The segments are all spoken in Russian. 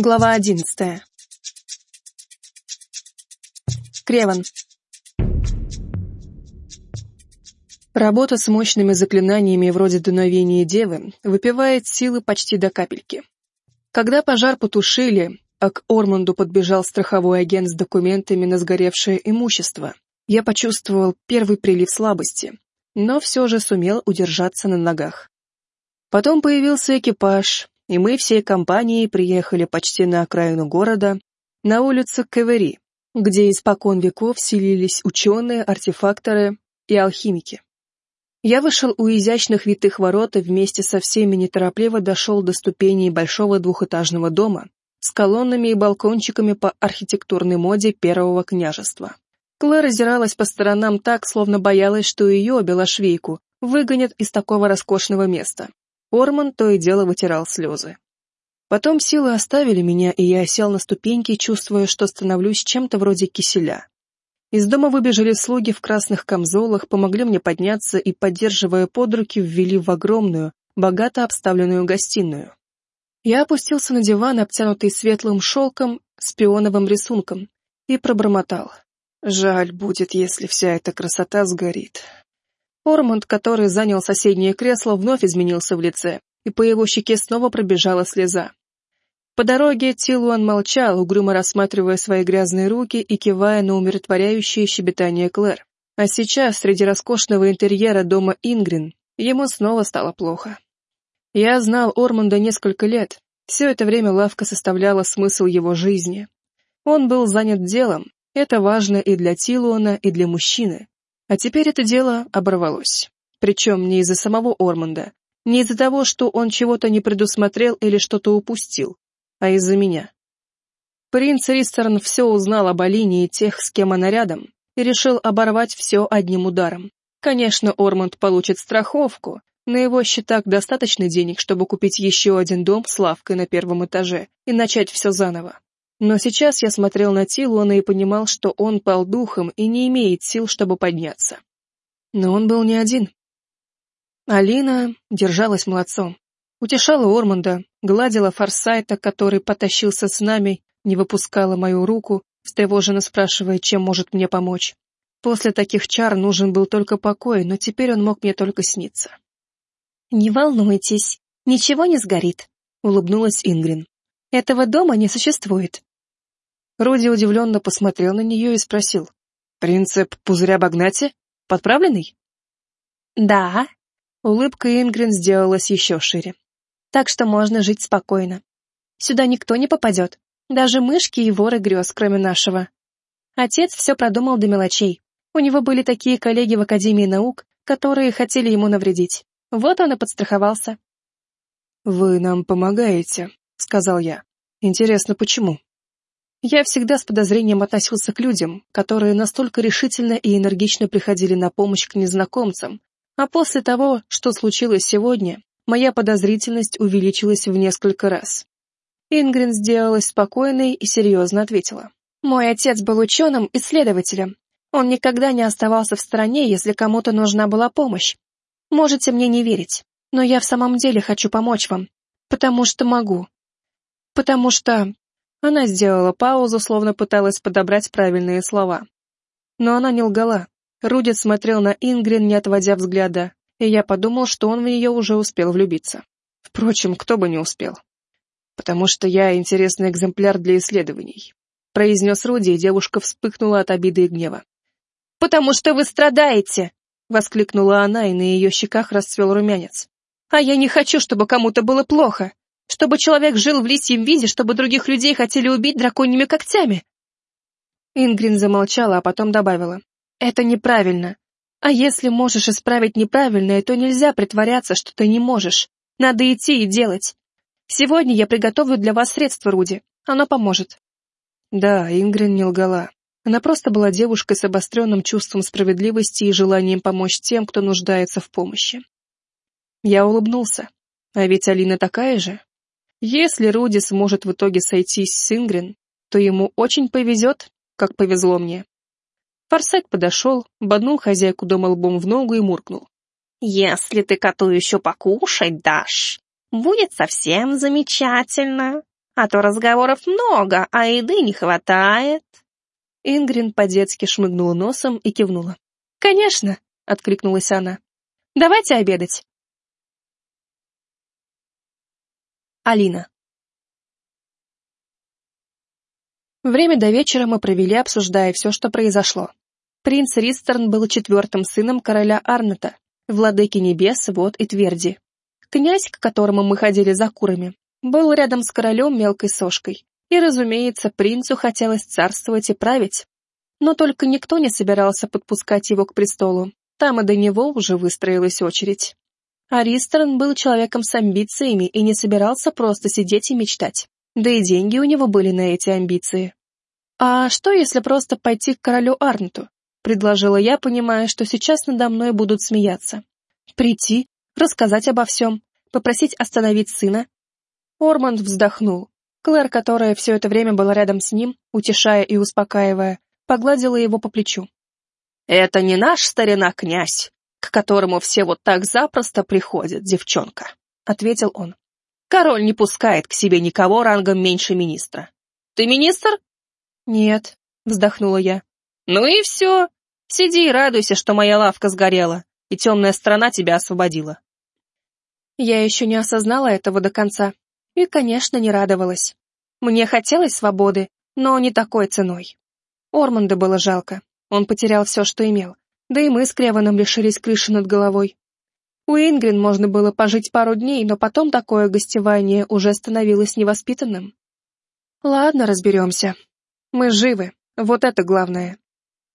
Глава одиннадцатая. Креван. Работа с мощными заклинаниями вроде дуновения девы выпивает силы почти до капельки. Когда пожар потушили, а к Орманду подбежал страховой агент с документами на сгоревшее имущество, я почувствовал первый прилив слабости, но все же сумел удержаться на ногах. Потом появился экипаж, и мы всей компанией приехали почти на окраину города, на улицу Кевери, где испокон веков селились ученые, артефакторы и алхимики. Я вышел у изящных витых ворот и вместе со всеми неторопливо дошел до ступеней большого двухэтажного дома с колоннами и балкончиками по архитектурной моде первого княжества. Клэр озиралась по сторонам так, словно боялась, что ее, белошвейку, выгонят из такого роскошного места. Орман то и дело вытирал слезы. Потом силы оставили меня, и я сел на ступеньки, чувствуя, что становлюсь чем-то вроде киселя. Из дома выбежали слуги в красных камзолах, помогли мне подняться и, поддерживая под руки, ввели в огромную, богато обставленную гостиную. Я опустился на диван, обтянутый светлым шелком с пионовым рисунком, и пробормотал. Жаль будет, если вся эта красота сгорит. Ормонд, который занял соседнее кресло, вновь изменился в лице, и по его щеке снова пробежала слеза. По дороге Тилуан молчал, угрюмо рассматривая свои грязные руки и кивая на умиротворяющее щебетание Клэр. А сейчас, среди роскошного интерьера дома Ингрин, ему снова стало плохо. Я знал Ормонда несколько лет, все это время лавка составляла смысл его жизни. Он был занят делом, это важно и для Тилуана, и для мужчины. А теперь это дело оборвалось. Причем не из-за самого Ормонда, не из-за того, что он чего-то не предусмотрел или что-то упустил, а из-за меня. Принц Ристерн все узнал об Алине и тех, с кем она рядом, и решил оборвать все одним ударом. Конечно, Ормонд получит страховку, на его счетах достаточно денег, чтобы купить еще один дом с лавкой на первом этаже и начать все заново. Но сейчас я смотрел на Тилуана и понимал, что он пал духом и не имеет сил, чтобы подняться. Но он был не один. Алина держалась молодцом. Утешала Орманда, гладила Форсайта, который потащился с нами, не выпускала мою руку, встревоженно спрашивая, чем может мне помочь. После таких чар нужен был только покой, но теперь он мог мне только сниться. «Не волнуйтесь, ничего не сгорит», — улыбнулась Ингрин. «Этого дома не существует. Руди удивленно посмотрел на нее и спросил. «Принцип пузыря Багнати? Подправленный?» «Да». Улыбка Ингрин сделалась еще шире. «Так что можно жить спокойно. Сюда никто не попадет, даже мышки и воры грез, кроме нашего. Отец все продумал до мелочей. У него были такие коллеги в Академии наук, которые хотели ему навредить. Вот он и подстраховался». «Вы нам помогаете», — сказал я. «Интересно, почему?» Я всегда с подозрением относился к людям, которые настолько решительно и энергично приходили на помощь к незнакомцам, а после того, что случилось сегодня, моя подозрительность увеличилась в несколько раз. Ингрин сделалась спокойной и серьезно ответила. «Мой отец был ученым-исследователем. Он никогда не оставался в стороне, если кому-то нужна была помощь. Можете мне не верить, но я в самом деле хочу помочь вам, потому что могу. Потому что она сделала паузу, словно пыталась подобрать правильные слова. Но она не лгала. Рудит смотрел на Ингрин, не отводя взгляда, и я подумал, что он в нее уже успел влюбиться. Впрочем, кто бы не успел. «Потому что я интересный экземпляр для исследований», — произнес Руди, и девушка вспыхнула от обиды и гнева. «Потому что вы страдаете!» — воскликнула она, и на ее щеках расцвел румянец. «А я не хочу, чтобы кому-то было плохо. Чтобы человек жил в лисьем виде, чтобы других людей хотели убить драконьими когтями. Ингрин замолчала, а потом добавила. Это неправильно. А если можешь исправить неправильное, то нельзя притворяться, что ты не можешь. Надо идти и делать. Сегодня я приготовлю для вас средство, Руди. Оно поможет. Да, Ингрин не лгала. Она просто была девушкой с обостренным чувством справедливости и желанием помочь тем, кто нуждается в помощи. Я улыбнулся. А ведь Алина такая же. Если Руди сможет в итоге сойтись с Ингрин, то ему очень повезет, как повезло мне. Форсайт подошел, боднул хозяйку дома лбом в ногу и муркнул. «Если ты коту еще покушать дашь, будет совсем замечательно. а то разговоров много, а еды не хватает». Ингрин по-детски шмыгнула носом и кивнула. «Конечно», — откликнулась она. «Давайте обедать». Алина. Время до вечера мы провели, обсуждая все, что произошло. Принц Ристерн был четвертым сыном короля Арнета, владыки небес, вод и тверди. Князь, к которому мы ходили за курами, был рядом с королем мелкой сошкой, и, разумеется, принцу хотелось царствовать и править. Но только никто не собирался подпускать его к престолу, там и до него уже выстроилась очередь. Аристерн был человеком с амбициями и не собирался просто сидеть и мечтать. Да и деньги у него были на эти амбиции. «А что, если просто пойти к королю Арнту?» — предложила я, понимая, что сейчас надо мной будут смеяться. «Прийти, рассказать обо всем, попросить остановить сына». Орманд вздохнул. Клэр, которая все это время была рядом с ним, утешая и успокаивая, погладила его по плечу. «Это не наш старина-князь, к которому все вот так запросто приходят, девчонка», — ответил он. «Король не пускает к себе никого рангом меньше министра. Ты министр?» «Нет», — вздохнула я. «Ну и все. Сиди и радуйся, что моя лавка сгорела, и темная сторона тебя освободила». Я еще не осознала этого до конца, и, конечно, не радовалась. Мне хотелось свободы, но не такой ценой. Орманда было жалко, он потерял все, что имел, да и мы с Креваном лишились крыши над головой. У Ингрин можно было пожить пару дней, но потом такое гостевание уже становилось невоспитанным. Ладно, разберемся, мы живы, вот это главное.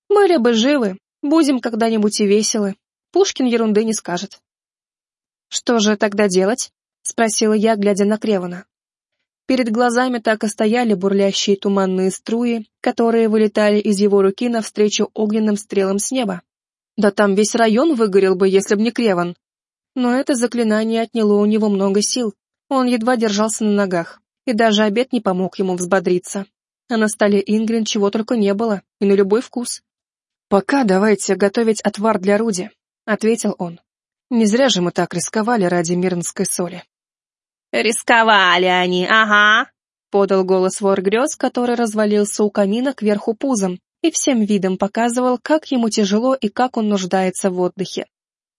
Мы либо живы, будем когда-нибудь и веселы. Пушкин ерунды не скажет. Что же тогда делать? Спросила я, глядя на Кревана. Перед глазами так и стояли бурлящие туманные струи, которые вылетали из его руки навстречу огненным стрелам с неба. Да там весь район выгорел бы, если б не Креван. Но это заклинание отняло у него много сил. Он едва держался на ногах, и даже обед не помог ему взбодриться а на столе Ингрин чего только не было, и на любой вкус. «Пока давайте готовить отвар для Руди», — ответил он. «Не зря же мы так рисковали ради мирнской соли». «Рисковали они, ага», — подал голос вор грез, который развалился у камина кверху пузом и всем видом показывал, как ему тяжело и как он нуждается в отдыхе.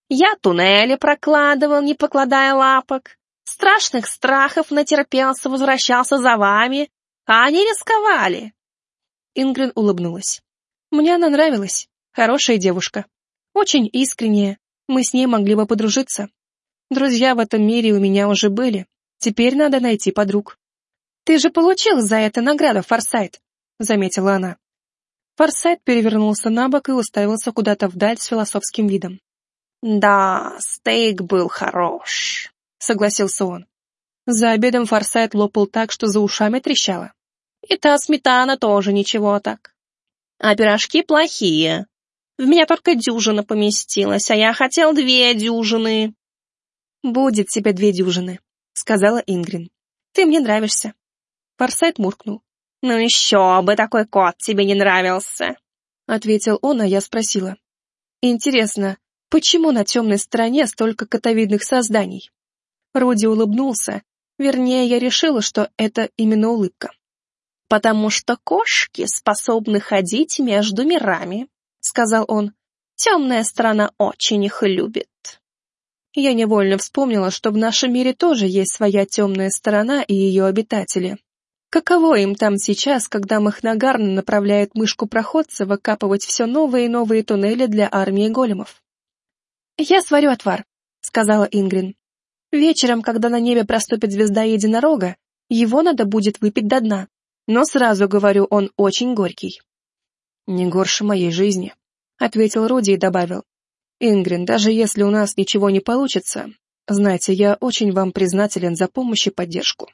«Я туннели прокладывал, не покладая лапок. Страшных страхов натерпелся, возвращался за вами, а они рисковали. Ингрин улыбнулась. Мне она нравилась. Хорошая девушка. Очень искренняя. Мы с ней могли бы подружиться. Друзья в этом мире у меня уже были. Теперь надо найти подруг. «Ты же получил за это награду, Форсайт», — заметила она. Форсайт перевернулся на бок и уставился куда-то вдаль с философским видом. «Да, стейк был хорош», — согласился он. За обедом Форсайт лопал так, что за ушами трещало. И та сметана тоже ничего так. А пирожки плохие. В меня только дюжина поместилась, а я хотел две дюжины. «Будет тебе две дюжины», — сказала Ингрин. «Ты мне нравишься». Форсайт муркнул. «Ну еще бы такой кот тебе не нравился», — ответил он, а я спросила. «Интересно, почему на темной стороне столько котовидных созданий?» Руди улыбнулся, вернее, я решила, что это именно улыбка потому что кошки способны ходить между мирами», — сказал он. «Темная сторона очень их любит». Я невольно вспомнила, что в нашем мире тоже есть своя темная сторона и ее обитатели. Каково им там сейчас, когда Махнагарн направляет мышку-проходца выкапывать все новые и новые туннели для армии големов? «Я сварю отвар», — сказала Ингрин. «Вечером, когда на небе проступит звезда единорога, его надо будет выпить до дна. Но сразу говорю, он очень горький. «Не горше моей жизни», — ответил Руди и добавил. «Ингрин, даже если у нас ничего не получится, знаете, я очень вам признателен за помощь и поддержку».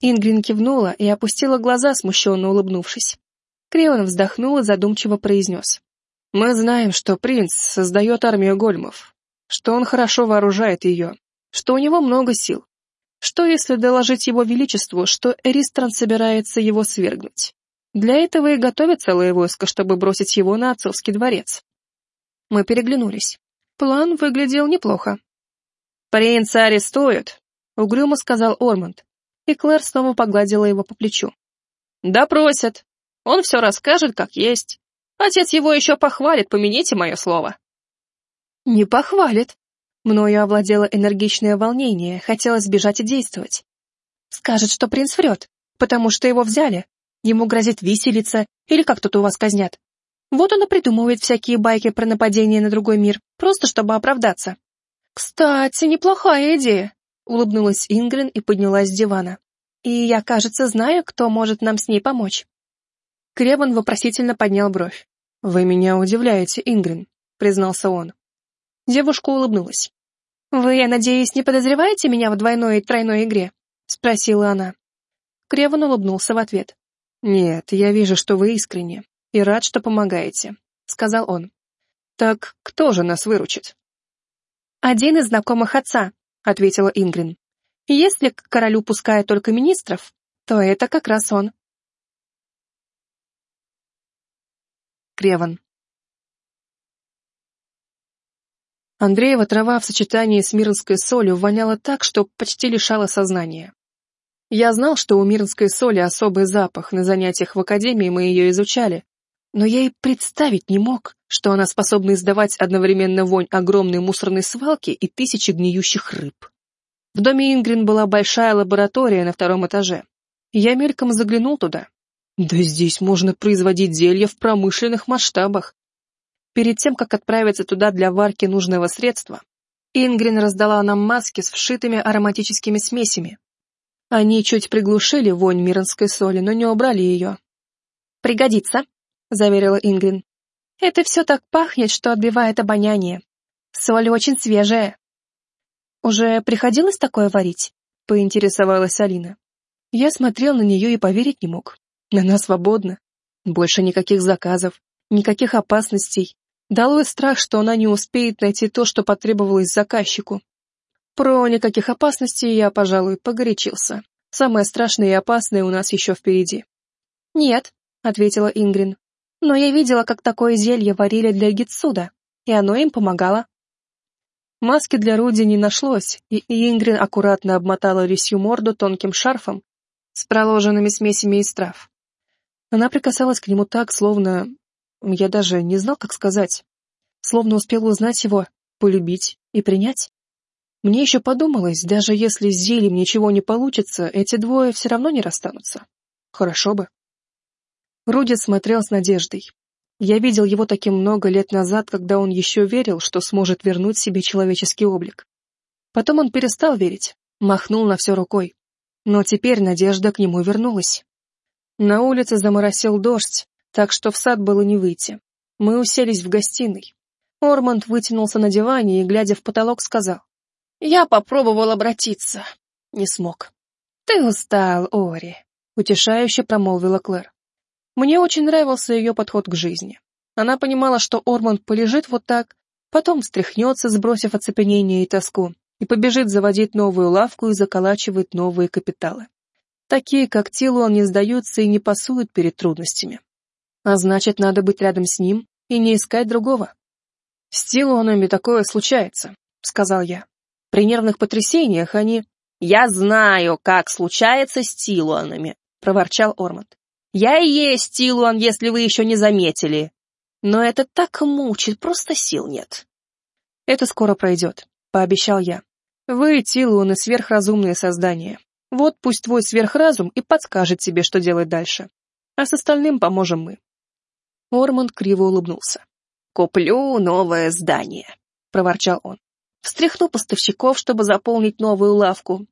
Ингрин кивнула и опустила глаза, смущенно улыбнувшись. Крион вздохнул и задумчиво произнес. «Мы знаем, что принц создает армию гольмов, что он хорошо вооружает ее, что у него много сил, что если доложить его величеству, что Эристран собирается его свергнуть? Для этого и готовят целое войско, чтобы бросить его на отцовский дворец. Мы переглянулись. План выглядел неплохо. «Принца арестуют», — угрюмо сказал Ормонд. И Клэр снова погладила его по плечу. «Да просят. Он все расскажет, как есть. Отец его еще похвалит, помяните мое слово». «Не похвалит». Мною овладело энергичное волнение, хотелось бежать и действовать. Скажет, что принц врет, потому что его взяли. Ему грозит виселица, или как тут у вас казнят. Вот он и придумывает всякие байки про нападение на другой мир, просто чтобы оправдаться. «Кстати, неплохая идея», — улыбнулась Ингрин и поднялась с дивана. «И я, кажется, знаю, кто может нам с ней помочь». Кребан вопросительно поднял бровь. «Вы меня удивляете, Ингрин», — признался он. Девушка улыбнулась. «Вы, я надеюсь, не подозреваете меня в двойной и тройной игре?» — спросила она. Креван улыбнулся в ответ. «Нет, я вижу, что вы искренне, и рад, что помогаете», — сказал он. «Так кто же нас выручит?» «Один из знакомых отца», — ответила Ингрин. «Если к королю пускают только министров, то это как раз он». Креван. Андреева трава в сочетании с мирнской солью воняла так, что почти лишала сознания. Я знал, что у мирнской соли особый запах, на занятиях в академии мы ее изучали, но я и представить не мог, что она способна издавать одновременно вонь огромной мусорной свалки и тысячи гниющих рыб. В доме Ингрин была большая лаборатория на втором этаже. Я мельком заглянул туда. Да здесь можно производить зелья в промышленных масштабах. Перед тем, как отправиться туда для варки нужного средства, Ингрин раздала нам маски с вшитыми ароматическими смесями, они чуть приглушили вонь миронской соли, но не убрали ее. «Пригодится», — заверила Ингрин. «Это все так пахнет, что отбивает обоняние. Соль очень свежая». «Уже приходилось такое варить?» — поинтересовалась Алина. Я смотрел на нее и поверить не мог. Она свободна. Больше никаких заказов, никаких опасностей. Дало страх, что она не успеет найти то, что потребовалось заказчику. Про никаких опасностей я, пожалуй, погорячился. Самое страшное и опасное у нас еще впереди. «Нет», — ответила Ингрин. «Но я видела, как такое зелье варили для Гитсуда, и оно им помогало». Маски для Руди не нашлось, и Ингрин аккуратно обмотала рисью морду тонким шарфом с проложенными смесями из трав. Она прикасалась к нему так, словно... Я даже не знал, как сказать. Словно успела узнать его, полюбить и принять. Мне еще подумалось, даже если с зельем ничего не получится, эти двое все равно не расстанутся. Хорошо бы. Руди смотрел с надеждой. Я видел его таким много лет назад, когда он еще верил, что сможет вернуть себе человеческий облик. Потом он перестал верить, махнул на все рукой. Но теперь надежда к нему вернулась. На улице заморосил дождь, так что в сад было не выйти. Мы уселись в гостиной. Ормонд вытянулся на диване и, глядя в потолок, сказал. Я попробовал обратиться. Не смог. Ты устал, Ори, утешающе промолвила Клэр. Мне очень нравился ее подход к жизни. Она понимала, что Орманд полежит вот так, потом встряхнется, сбросив оцепенение и тоску, и побежит заводить новую лавку и заколачивать новые капиталы. Такие, как Тилуан, не сдаются и не пасуют перед трудностями. А значит, надо быть рядом с ним и не искать другого. «С Тилуанами такое случается», — сказал я. При нервных потрясениях они... «Я знаю, как случается с Тилуанами», — проворчал Орманд. «Я и есть Тилуан, если вы еще не заметили. Но это так мучит, просто сил нет». «Это скоро пройдет», — пообещал я. «Вы, Тилуаны, сверхразумные создания. Вот пусть твой сверхразум и подскажет тебе, что делать дальше. А с остальным поможем мы». Орманд криво улыбнулся. «Куплю новое здание», — проворчал он встряхну поставщиков, чтобы заполнить новую лавку.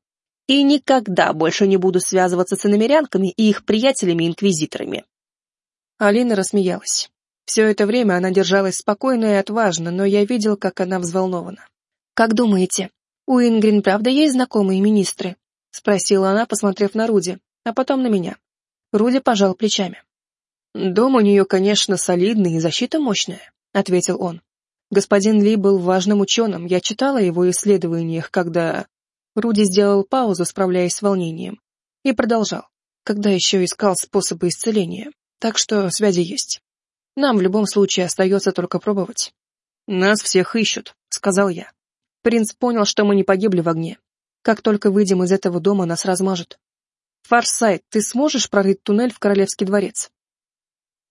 И никогда больше не буду связываться с иномерянками и их приятелями-инквизиторами. Алина рассмеялась. Все это время она держалась спокойно и отважно, но я видел, как она взволнована. «Как думаете, у Ингрин правда есть знакомые министры?» — спросила она, посмотрев на Руди, а потом на меня. Руди пожал плечами. «Дом у нее, конечно, солидный и защита мощная», — ответил он. Господин Ли был важным ученым, я читала о его исследованиях, когда... Руди сделал паузу, справляясь с волнением, и продолжал, когда еще искал способы исцеления, так что связи есть. Нам в любом случае остается только пробовать. «Нас всех ищут», — сказал я. Принц понял, что мы не погибли в огне. Как только выйдем из этого дома, нас размажут. Фарсайт, ты сможешь прорыть туннель в Королевский дворец?»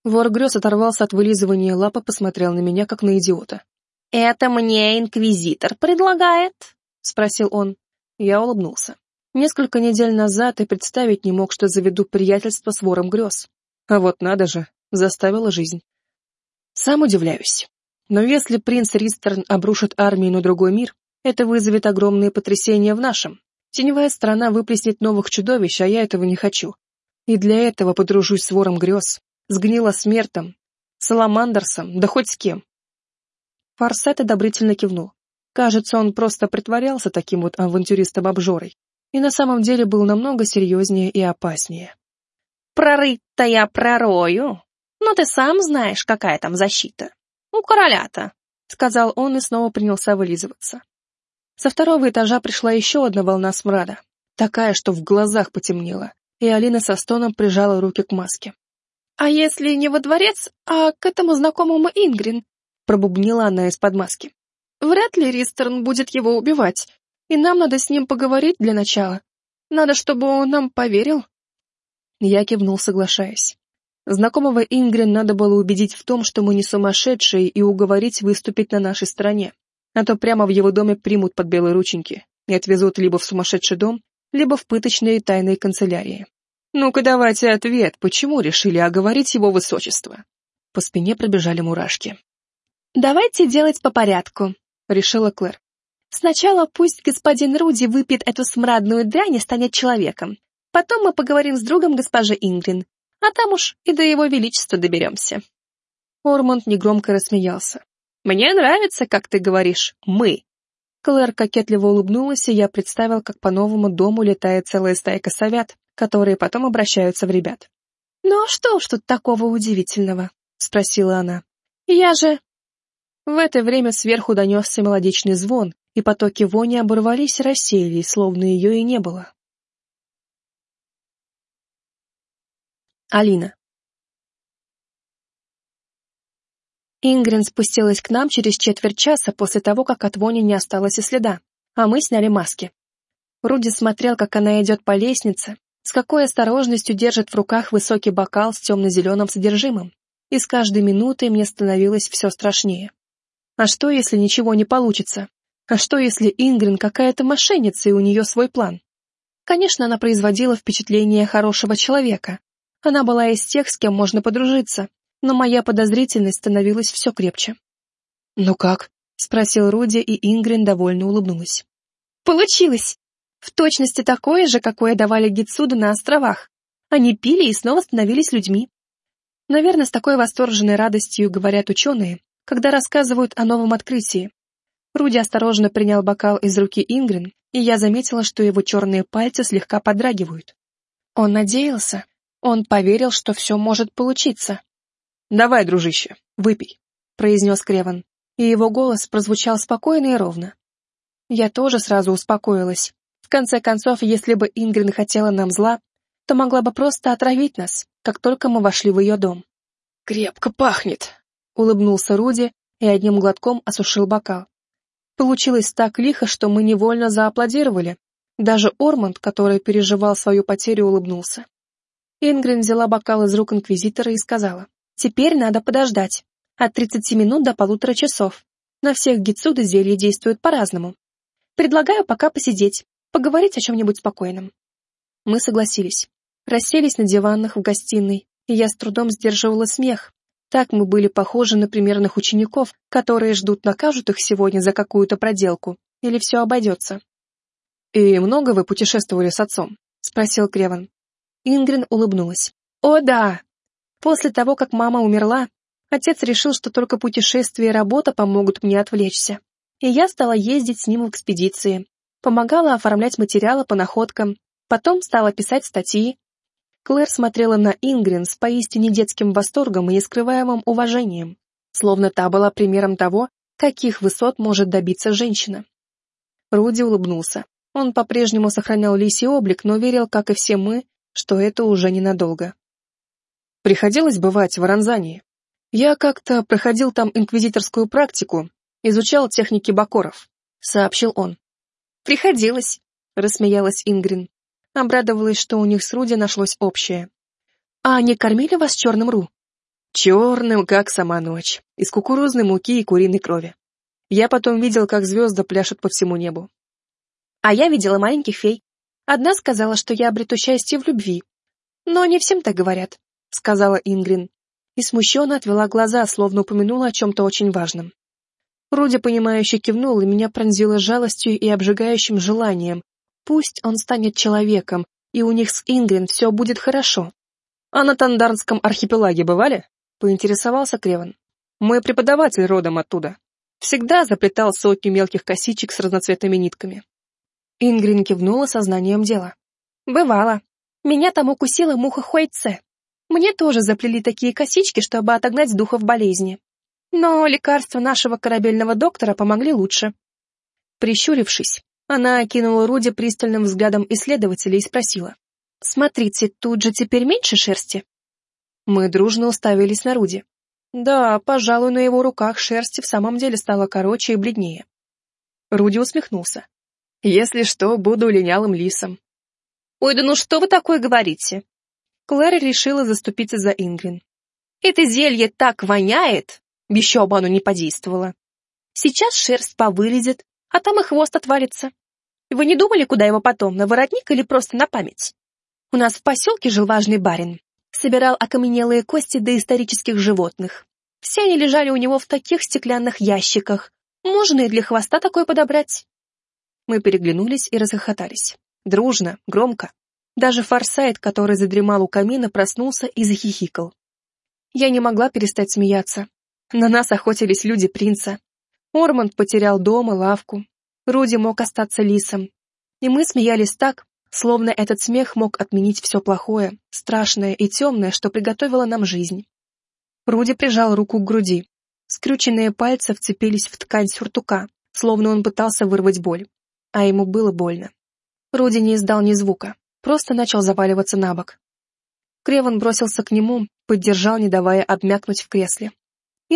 Вор грез оторвался от вылизывания лапы, посмотрел на меня, как на идиота. «Это мне инквизитор предлагает?» — спросил он. Я улыбнулся. Несколько недель назад и представить не мог, что заведу приятельство с вором грез. А вот надо же, заставила жизнь. Сам удивляюсь. Но если принц Ристерн обрушит армию на другой мир, это вызовет огромные потрясения в нашем. Теневая страна выплеснет новых чудовищ, а я этого не хочу. И для этого подружусь с вором грез, с гнилосмертом, Саламандерсом, да хоть с кем. Форсет одобрительно кивнул. Кажется, он просто притворялся таким вот авантюристом-обжорой и на самом деле был намного серьезнее и опаснее. «Прорыть-то я пророю, но ты сам знаешь, какая там защита. У короля-то», — сказал он и снова принялся вылизываться. Со второго этажа пришла еще одна волна смрада, такая, что в глазах потемнело, и Алина со стоном прижала руки к маске. «А если не во дворец, а к этому знакомому Ингрин?» — пробубнила она из-под маски. «Вряд ли Ристерн будет его убивать, и нам надо с ним поговорить для начала. Надо, чтобы он нам поверил». Я кивнул, соглашаясь. Знакомого Ингрин надо было убедить в том, что мы не сумасшедшие, и уговорить выступить на нашей стороне. А то прямо в его доме примут под белые рученьки и отвезут либо в сумасшедший дом, либо в пыточные тайные канцелярии. Ну-ка давайте ответ, почему решили оговорить его высочество? По спине пробежали мурашки. «Давайте делать по порядку», — решила Клэр. Сначала пусть господин Руди выпьет эту смрадную дрянь и станет человеком. Потом мы поговорим с другом госпожи Ингрин, а там уж и до его величества доберемся». Ормонд негромко рассмеялся. «Мне нравится, как ты говоришь «мы». Клэр кокетливо улыбнулась, и я представил, как по новому дому летает целая стайка совят, которые потом обращаются в ребят. «Ну а что ж тут такого удивительного?» — спросила она. «Я же...» В это время сверху донесся мелодичный звон, и потоки вони оборвались и рассеялись, словно ее и не было. Алина. Ингрин спустилась к нам через четверть часа после того, как от вони не осталось и следа, а мы сняли маски. Руди смотрел, как она идет по лестнице, с какой осторожностью держит в руках высокий бокал с темно-зеленым содержимым, и с каждой минутой мне становилось все страшнее. А что, если ничего не получится? А что, если Ингрин какая-то мошенница, и у нее свой план? Конечно, она производила впечатление хорошего человека. Она была из тех, с кем можно подружиться, но моя подозрительность становилась все крепче. «Ну как?» — спросил Руди, и Ингрин довольно улыбнулась. «Получилось! В точности такое же, какое давали Гитсуду на островах. Они пили и снова становились людьми. Наверное, с такой восторженной радостью говорят ученые, когда рассказывают о новом открытии, Руди осторожно принял бокал из руки Ингрин, и я заметила, что его черные пальцы слегка подрагивают. Он надеялся. Он поверил, что все может получиться. «Давай, дружище, выпей», — произнес Креван, и его голос прозвучал спокойно и ровно. Я тоже сразу успокоилась. В конце концов, если бы Ингрин хотела нам зла, то могла бы просто отравить нас, как только мы вошли в ее дом. «Крепко пахнет», — улыбнулся Руди и одним глотком осушил бокал. Получилось так лихо, что мы невольно зааплодировали. Даже Ормонд, который переживал свою потерю, улыбнулся. Ингрин взяла бокал из рук инквизитора и сказала, «Теперь надо подождать. От 30 минут до полутора часов. На всех гитсуды зелье действуют по-разному. Предлагаю пока посидеть, поговорить о чем-нибудь спокойном». Мы согласились. Расселись на диванах в гостиной, и я с трудом сдерживала смех, так мы были похожи на примерных учеников, которые ждут, накажут их сегодня за какую-то проделку, или все обойдется. «И много вы путешествовали с отцом?» — спросил Креван. Ингрин улыбнулась. «О, да! После того, как мама умерла, отец решил, что только путешествия и работа помогут мне отвлечься. И я стала ездить с ним в экспедиции, помогала оформлять материалы по находкам, потом стала писать статьи, Клэр смотрела на Ингрин с поистине детским восторгом и нескрываемым уважением, словно та была примером того, каких высот может добиться женщина. Руди улыбнулся. Он по-прежнему сохранял лисий облик, но верил, как и все мы, что это уже ненадолго. Приходилось бывать в Аранзании. Я как-то проходил там инквизиторскую практику, изучал техники бакоров, сообщил он. Приходилось, рассмеялась Ингрин. Обрадовалась, что у них с Руди нашлось общее. «А они кормили вас черным ру?» «Черным, как сама ночь, из кукурузной муки и куриной крови. Я потом видел, как звезды пляшут по всему небу». «А я видела маленьких фей. Одна сказала, что я обрету счастье в любви. Но не всем так говорят», — сказала Ингрин. И смущенно отвела глаза, словно упомянула о чем-то очень важном. Руди, понимающе кивнул, и меня пронзило жалостью и обжигающим желанием. Пусть он станет человеком, и у них с Ингрин все будет хорошо. А на Тандарнском архипелаге бывали? Поинтересовался Креван. Мой преподаватель родом оттуда. Всегда заплетал сотни мелких косичек с разноцветными нитками. Ингрин кивнула сознанием дела. Бывало. Меня там укусила муха Хуайце. Мне тоже заплели такие косички, чтобы отогнать духов болезни. Но лекарства нашего корабельного доктора помогли лучше. Прищурившись, она окинула Руди пристальным взглядом исследователя и спросила. «Смотрите, тут же теперь меньше шерсти?» Мы дружно уставились на Руди. Да, пожалуй, на его руках шерсти в самом деле стало короче и бледнее. Руди усмехнулся. «Если что, буду линялым лисом». «Ой, да ну что вы такое говорите?» Клэр решила заступиться за Ингрин. «Это зелье так воняет!» Еще бы оно не подействовало. Сейчас шерсть повылезет, а там и хвост отвалится. Вы не думали, куда его потом, на воротник или просто на память? У нас в поселке жил важный барин. Собирал окаменелые кости доисторических животных. Все они лежали у него в таких стеклянных ящиках. Можно и для хвоста такой подобрать. Мы переглянулись и расхохотались. Дружно, громко. Даже Форсайт, который задремал у камина, проснулся и захихикал. Я не могла перестать смеяться, на нас охотились люди принца. Ормонд потерял дом и лавку. Руди мог остаться лисом. И мы смеялись так, словно этот смех мог отменить все плохое, страшное и темное, что приготовила нам жизнь. Руди прижал руку к груди. Скрюченные пальцы вцепились в ткань сюртука, словно он пытался вырвать боль. А ему было больно. Руди не издал ни звука, просто начал заваливаться на бок. Креван бросился к нему, поддержал, не давая обмякнуть в кресле.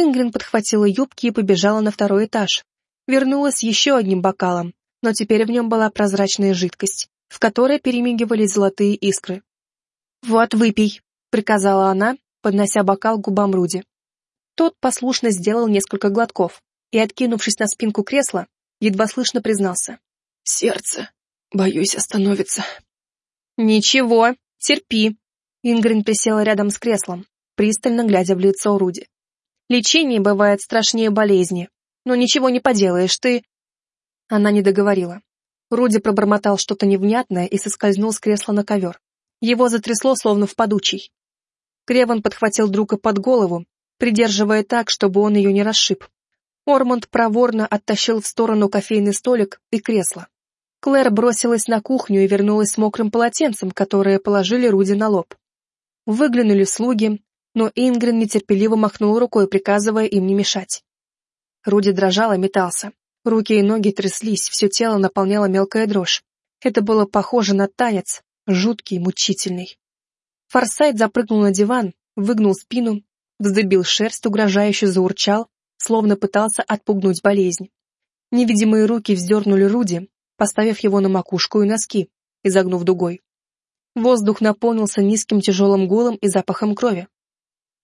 Ингрин подхватила юбки и побежала на второй этаж. Вернулась еще одним бокалом, но теперь в нем была прозрачная жидкость, в которой перемигивались золотые искры. «Вот, выпей», — приказала она, поднося бокал к губам Руди. Тот послушно сделал несколько глотков и, откинувшись на спинку кресла, едва слышно признался. «Сердце, боюсь, остановится». «Ничего, терпи». Ингрин присела рядом с креслом, пристально глядя в лицо Руди. Лечение бывает страшнее болезни. Но ничего не поделаешь, ты...» Она не договорила. Руди пробормотал что-то невнятное и соскользнул с кресла на ковер. Его затрясло, словно в подучий. Креван подхватил друга под голову, придерживая так, чтобы он ее не расшиб. Ормонд проворно оттащил в сторону кофейный столик и кресло. Клэр бросилась на кухню и вернулась с мокрым полотенцем, которое положили Руди на лоб. Выглянули слуги, но Ингрин нетерпеливо махнул рукой, приказывая им не мешать. Руди дрожал и метался. Руки и ноги тряслись, все тело наполняло мелкая дрожь. Это было похоже на танец, жуткий, мучительный. Форсайт запрыгнул на диван, выгнул спину, вздыбил шерсть, угрожающе заурчал, словно пытался отпугнуть болезнь. Невидимые руки вздернули Руди, поставив его на макушку и носки, изогнув дугой. Воздух наполнился низким тяжелым гулом и запахом крови.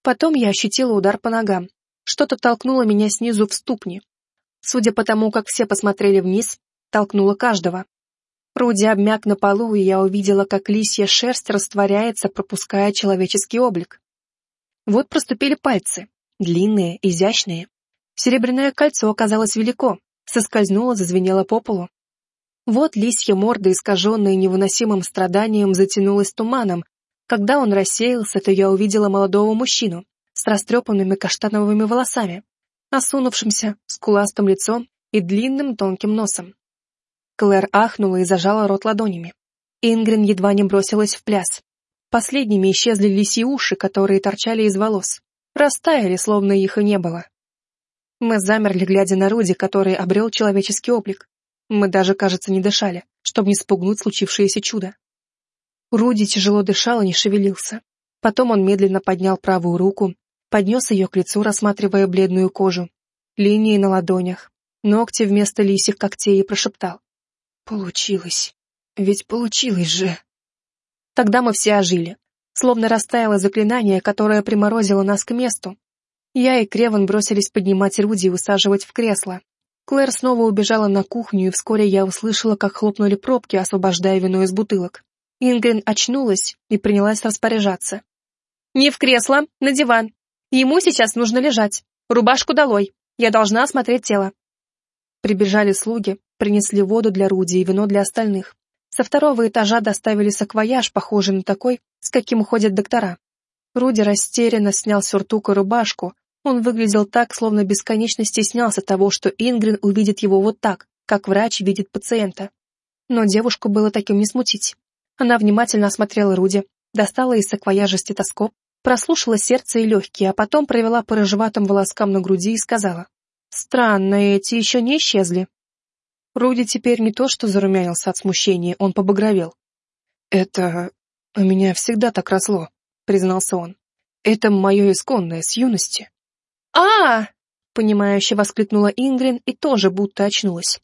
Потом я ощутила удар по ногам. Что-то толкнуло меня снизу в ступни. Судя по тому, как все посмотрели вниз, толкнуло каждого. Руди обмяк на полу, и я увидела, как лисья шерсть растворяется, пропуская человеческий облик. Вот проступили пальцы, длинные, изящные. Серебряное кольцо оказалось велико, соскользнуло, зазвенело по полу. Вот лисья морда, искаженная невыносимым страданием, затянулась туманом, когда он рассеялся, то я увидела молодого мужчину с растрепанными каштановыми волосами, осунувшимся, скуластым лицом и длинным тонким носом. Клэр ахнула и зажала рот ладонями. Ингрин едва не бросилась в пляс. Последними исчезли лисьи уши, которые торчали из волос. Растаяли, словно их и не было. Мы замерли, глядя на Руди, который обрел человеческий облик. Мы даже, кажется, не дышали, чтобы не спугнуть случившееся чудо. Руди тяжело дышал и не шевелился. Потом он медленно поднял правую руку, поднес ее к лицу, рассматривая бледную кожу, линии на ладонях, ногти вместо лисих когтей и прошептал. «Получилось. Ведь получилось же!» Тогда мы все ожили. Словно растаяло заклинание, которое приморозило нас к месту. Я и Креван бросились поднимать Руди и усаживать в кресло. Клэр снова убежала на кухню, и вскоре я услышала, как хлопнули пробки, освобождая вино из бутылок. Ингрин очнулась и принялась распоряжаться. «Не в кресло, на диван. Ему сейчас нужно лежать. Рубашку долой. Я должна осмотреть тело». Прибежали слуги, принесли воду для Руди и вино для остальных. Со второго этажа доставили саквояж, похожий на такой, с каким ходят доктора. Руди растерянно снял сюртук и рубашку. Он выглядел так, словно бесконечно стеснялся того, что Ингрин увидит его вот так, как врач видит пациента. Но девушку было таким не смутить. Она внимательно осмотрела Руди, достала из саквояжа стетоскоп, прослушала сердце и легкие, а потом провела по рыжеватым волоскам на груди и сказала. «Странно, эти еще не исчезли». Руди теперь не то что зарумянился от смущения, он побагровел. «Это... у меня всегда так росло», — признался он. «Это мое исконное с юности». а, понимающе воскликнула Ингрин и тоже будто очнулась.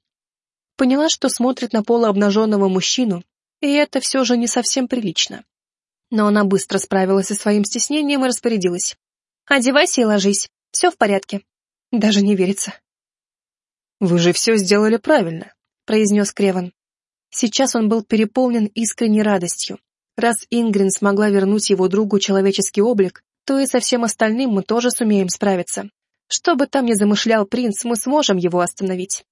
Поняла, что смотрит на полуобнаженного мужчину, и это все же не совсем прилично. Но она быстро справилась со своим стеснением и распорядилась. «Одевайся и ложись, все в порядке». Даже не верится. «Вы же все сделали правильно», — произнес Креван. Сейчас он был переполнен искренней радостью. Раз Ингрин смогла вернуть его другу человеческий облик, то и со всем остальным мы тоже сумеем справиться. Что бы там ни замышлял принц, мы сможем его остановить.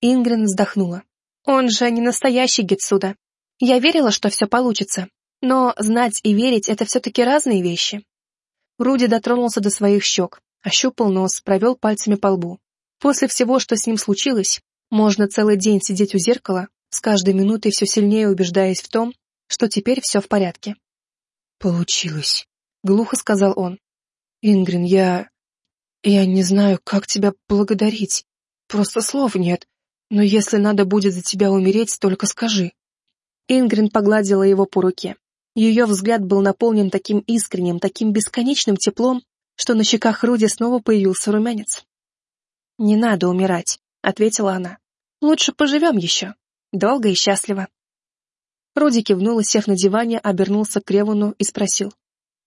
Ингрин вздохнула. Он же не настоящий Гетсуда. Я верила, что все получится. Но знать и верить — это все-таки разные вещи. Руди дотронулся до своих щек, ощупал нос, провел пальцами по лбу. После всего, что с ним случилось, можно целый день сидеть у зеркала, с каждой минутой все сильнее убеждаясь в том, что теперь все в порядке. «Получилось», — глухо сказал он. «Ингрин, я... я не знаю, как тебя благодарить. Просто слов нет. Но если надо будет за тебя умереть, только скажи». Ингрин погладила его по руке. Ее взгляд был наполнен таким искренним, таким бесконечным теплом, что на щеках Руди снова появился румянец. «Не надо умирать», — ответила она. «Лучше поживем еще. Долго и счастливо». Руди кивнул и, сев на диване, обернулся к Ревану и спросил.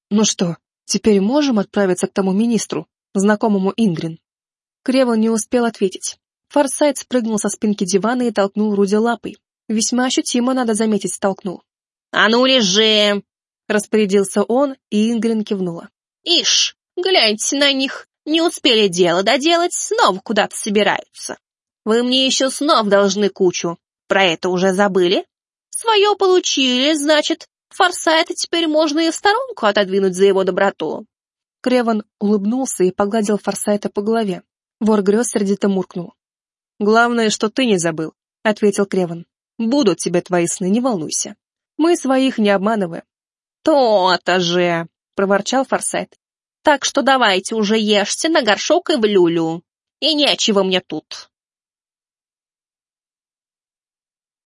«Ну что, теперь можем отправиться к тому министру, знакомому Ингрин?» Креван не успел ответить. Форсайт спрыгнул со спинки дивана и толкнул Руди лапой. Весьма ощутимо, надо заметить, столкнул. «А ну, лежи!» — распорядился он, и Ингрин кивнула. «Ишь, гляньте на них! Не успели дело доделать, снова куда-то собираются. Вы мне еще снов должны кучу. Про это уже забыли? Свое получили, значит, Форсайта теперь можно и в сторонку отодвинуть за его доброту. Креван улыбнулся и погладил Форсайта по голове. Вор грез сердито муркнул. «Главное, что ты не забыл», — ответил Креван. «Будут тебе твои сны, не волнуйся. Мы своих не обманываем». «То-то же!» — проворчал Форсайт. Так что давайте уже ешьте на горшок и в люлю. И нечего мне тут.